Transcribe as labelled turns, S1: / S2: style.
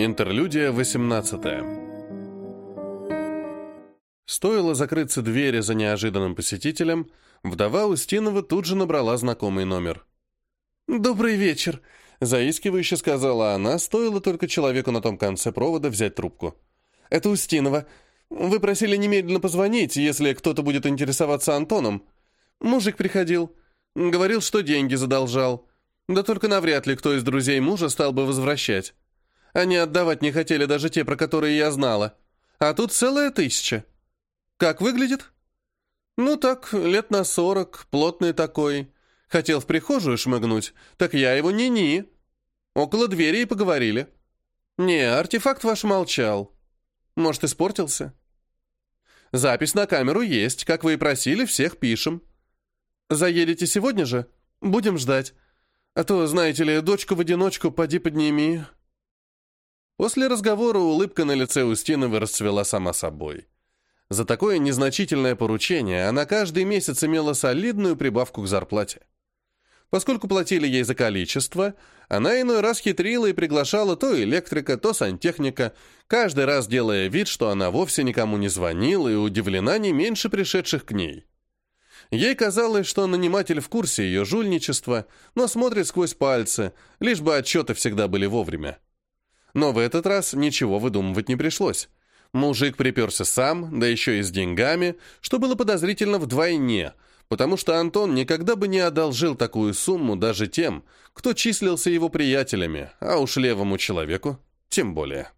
S1: Интерлюдия 18 Стоило закрыться двери за неожиданным посетителем, вдова Устинова тут же набрала знакомый номер. «Добрый вечер», — заискивающе сказала она, стоило только человеку на том конце провода взять трубку. «Это Устинова. Вы просили немедленно позвонить, если кто-то будет интересоваться Антоном. Мужик приходил. Говорил, что деньги задолжал. Да только навряд ли кто из друзей мужа стал бы возвращать. Они отдавать не хотели даже те, про которые я знала. А тут целая тысяча. Как выглядит? Ну так, лет на сорок, плотный такой. Хотел в прихожую шмыгнуть, так я его ни-ни. Около двери и поговорили. Не, артефакт ваш молчал. Может, испортился? Запись на камеру есть, как вы и просили, всех пишем. Заедете сегодня же? Будем ждать. А то, знаете ли, дочку в одиночку поди подними. После разговора улыбка на лице Устиновой расцвела сама собой. За такое незначительное поручение она каждый месяц имела солидную прибавку к зарплате. Поскольку платили ей за количество, она иной раз хитрила и приглашала то электрика, то сантехника, каждый раз делая вид, что она вовсе никому не звонила и удивлена не меньше пришедших к ней. Ей казалось, что наниматель в курсе ее жульничества, но смотрит сквозь пальцы, лишь бы отчеты всегда были вовремя. Но в этот раз ничего выдумывать не пришлось. Мужик приперся сам, да еще и с деньгами, что было подозрительно вдвойне, потому что Антон никогда бы не одолжил такую сумму даже тем, кто числился его приятелями, а уж левому человеку тем более.